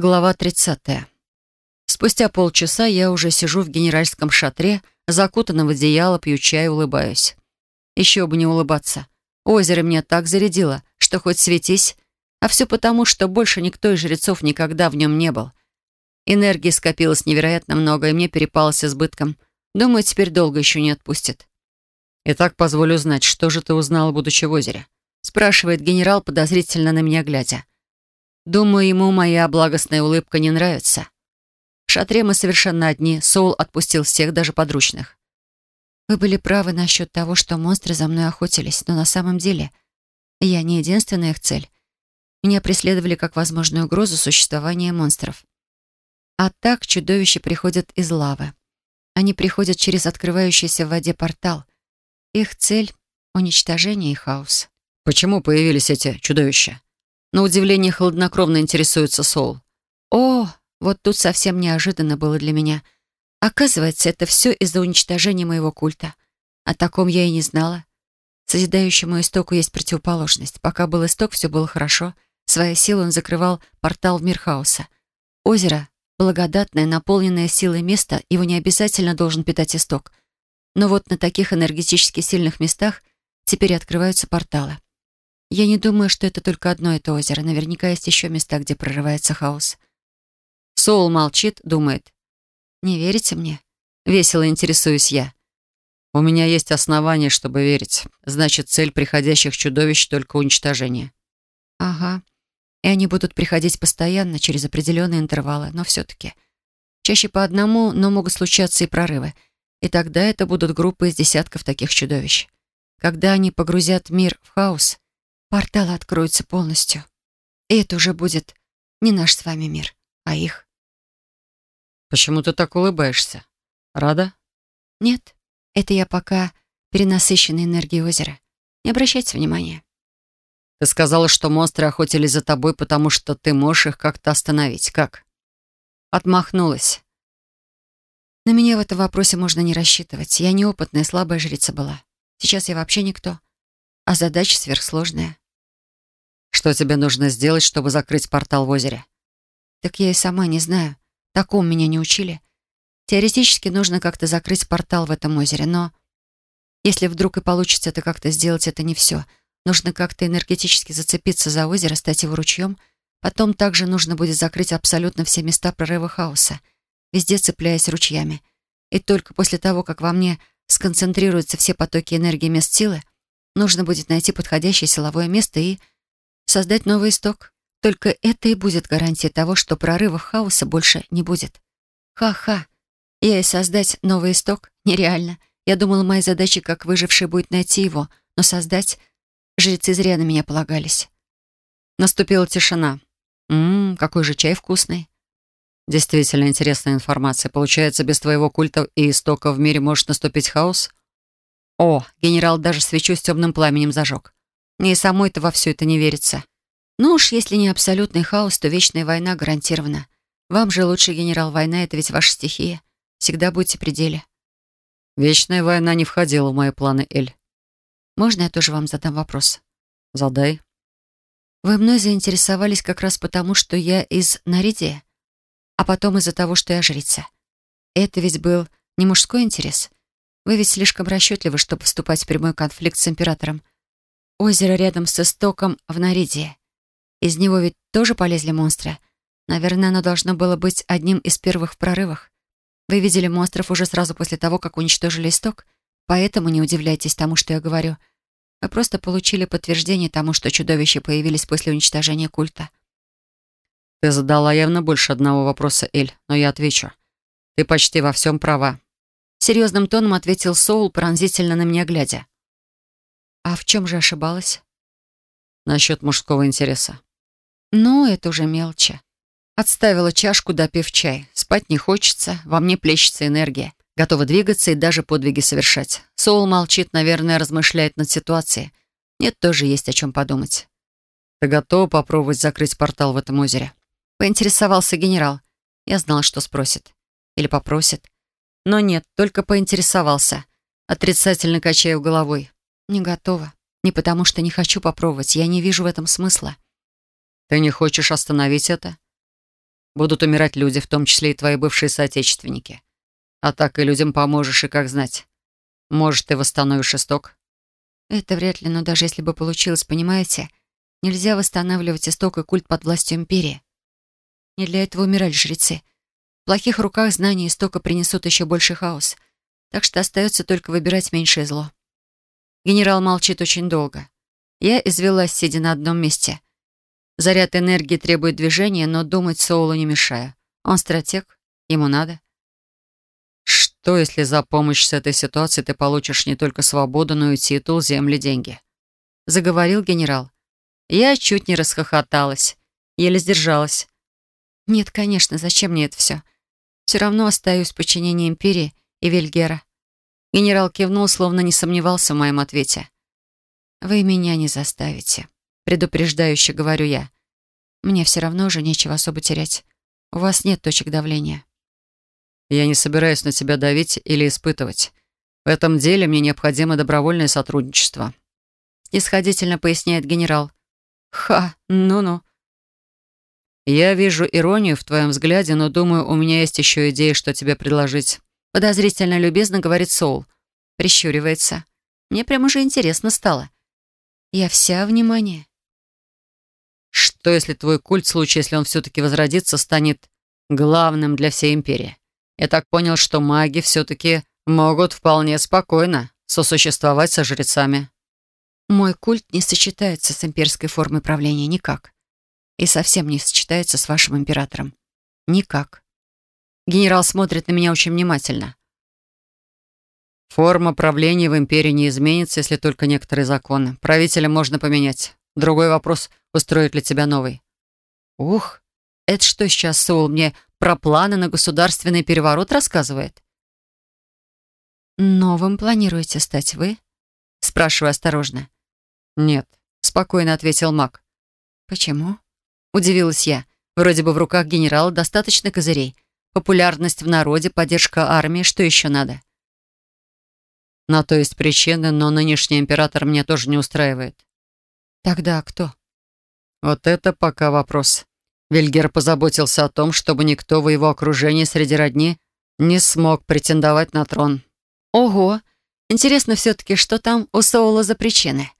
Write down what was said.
Глава 30. Спустя полчаса я уже сижу в генеральском шатре, закутанном в одеяло, пью чай, улыбаюсь. Еще бы не улыбаться. Озеро меня так зарядило, что хоть светись, а все потому, что больше никто из жрецов никогда в нем не был. Энергии скопилось невероятно много, и мне перепало с избытком. Думаю, теперь долго еще не отпустит. «Итак, позволю знать, что же ты узнала, будучи в озере?» спрашивает генерал, подозрительно на меня глядя. Думаю, ему моя благостная улыбка не нравится. В шатре мы совершенно одни. Соул отпустил всех, даже подручных. Вы были правы насчет того, что монстры за мной охотились, но на самом деле я не единственная их цель. Меня преследовали как возможную угрозу существования монстров. А так чудовища приходят из лавы. Они приходят через открывающийся в воде портал. Их цель — уничтожение и хаос. Почему появились эти чудовища? На удивление хладнокровно интересуется Соул. О, вот тут совсем неожиданно было для меня. Оказывается, это все из-за уничтожения моего культа. О таком я и не знала. Созидающему истоку есть противоположность. Пока был исток, все было хорошо. Своей силой он закрывал портал в мир хаоса. Озеро, благодатное, наполненное силой место, его не обязательно должен питать исток. Но вот на таких энергетически сильных местах теперь открываются порталы. Я не думаю, что это только одно это озеро. Наверняка есть еще места, где прорывается хаос. Соул молчит, думает. «Не верите мне?» Весело интересуюсь я. «У меня есть основания, чтобы верить. Значит, цель приходящих чудовищ — только уничтожение». «Ага. И они будут приходить постоянно, через определенные интервалы, но все-таки. Чаще по одному, но могут случаться и прорывы. И тогда это будут группы из десятков таких чудовищ. Когда они погрузят мир в хаос, Порталы откроются полностью. И это уже будет не наш с вами мир, а их. Почему ты так улыбаешься? Рада? Нет, это я пока перенасыщенной энергией озера. Не обращайте внимания. Ты сказала, что монстры охотились за тобой, потому что ты можешь их как-то остановить. Как? Отмахнулась. На меня в этом вопросе можно не рассчитывать. Я неопытная, слабая жрица была. Сейчас я вообще никто. А задача сверхсложная. Что тебе нужно сделать, чтобы закрыть портал в озере? Так я и сама не знаю. Такому меня не учили. Теоретически нужно как-то закрыть портал в этом озере, но... Если вдруг и получится это как-то сделать, это не все. Нужно как-то энергетически зацепиться за озеро, стать его ручьем. Потом также нужно будет закрыть абсолютно все места прорыва хаоса, везде цепляясь ручьями. И только после того, как во мне сконцентрируются все потоки энергии мест силы, нужно будет найти подходящее силовое место и создать новый исток. Только это и будет гарантией того, что прорыва хаоса больше не будет. Ха-ха. Я и создать новый исток нереально. Я думала, моей задачей как выживший будет найти его, но создать... Жрецы зря на меня полагались. Наступила тишина. Ммм, какой же чай вкусный. Действительно интересная информация. Получается, без твоего культа и истока в мире может наступить хаос? О, генерал даже свечу с темным пламенем зажег. Мне и самой-то во все это не верится. Ну уж, если не абсолютный хаос, то вечная война гарантирована. Вам же лучший генерал война — это ведь ваша стихия. Всегда будьте при деле. Вечная война не входила в мои планы, Эль. Можно я тоже вам задам вопрос? Задай. Вы мной заинтересовались как раз потому, что я из Наридия, а потом из-за того, что я жрица. Это ведь был не мужской интерес. Вы ведь слишком расчетливы, чтобы вступать в прямой конфликт с императором. Озеро рядом с истоком в Наридии. Из него ведь тоже полезли монстры. Наверное, оно должно было быть одним из первых в прорывах. Вы видели монстров уже сразу после того, как уничтожили исток, поэтому не удивляйтесь тому, что я говорю. Вы просто получили подтверждение тому, что чудовища появились после уничтожения культа. Ты задала явно больше одного вопроса, Эль, но я отвечу. Ты почти во всем права. Серьезным тоном ответил Соул, пронзительно на меня глядя. А в чем же ошибалась? Насчет мужского интереса. Ну, это уже мелочи. Отставила чашку, допив чай. Спать не хочется, во мне плещется энергия. Готова двигаться и даже подвиги совершать. Соул молчит, наверное, размышляет над ситуацией. Нет, тоже есть о чем подумать. «Ты готова попробовать закрыть портал в этом озере?» Поинтересовался генерал. Я знала, что спросит. Или попросит. Но нет, только поинтересовался. Отрицательно качаю головой. Не готова. Не потому, что не хочу попробовать. Я не вижу в этом смысла. Ты не хочешь остановить это? Будут умирать люди, в том числе и твои бывшие соотечественники. А так и людям поможешь, и как знать. Может, ты восстановишь исток? Это вряд ли, но даже если бы получилось, понимаете, нельзя восстанавливать исток и культ под властью империи. Не для этого умирали жрецы. В плохих руках знания истока принесут еще больше хаос. Так что остается только выбирать меньшее зло. Генерал молчит очень долго. Я извелась, сидя на одном месте. Заряд энергии требует движения, но думать Соулу не мешаю. Он стратег, ему надо. Что, если за помощь с этой ситуацией ты получишь не только свободу, но и титул, земли, деньги? Заговорил генерал. Я чуть не расхохоталась. Еле сдержалась. Нет, конечно, зачем мне это все? Все равно остаюсь в подчинении империи и Вильгера. Генерал кивнул, словно не сомневался в моем ответе. «Вы меня не заставите», — предупреждающе говорю я. «Мне все равно уже нечего особо терять. У вас нет точек давления». Я не собираюсь на тебя давить или испытывать. В этом деле мне необходимо добровольное сотрудничество. Исходительно поясняет генерал. Ха, ну-ну. Я вижу иронию в твоем взгляде, но думаю, у меня есть еще идея, что тебе предложить. Подозрительно любезно говорит Соул. Прищуривается. Мне прям уже интересно стало. Я вся внимание. Что, если твой культ, в случае, если он все-таки возродится, станет главным для всей империи? Я так понял, что маги все-таки могут вполне спокойно сосуществовать со жрецами. Мой культ не сочетается с имперской формой правления никак. И совсем не сочетается с вашим императором. Никак. Генерал смотрит на меня очень внимательно. Форма правления в империи не изменится, если только некоторые законы. Правителя можно поменять. Другой вопрос, устроит ли тебя новый. Ух, это что сейчас Соул мне про планы на государственный переворот рассказывает? «Новым планируете стать вы?» Спрашиваю осторожно. «Нет», — спокойно ответил маг. «Почему?» Удивилась я. Вроде бы в руках генерала достаточно козырей. Популярность в народе, поддержка армии, что еще надо? На то есть причины, но нынешний император меня тоже не устраивает. Тогда кто? Вот это пока вопрос. Вильгер позаботился о том, чтобы никто в его окружении среди родни не смог претендовать на трон. Ого! Интересно все-таки, что там у Соула за причины?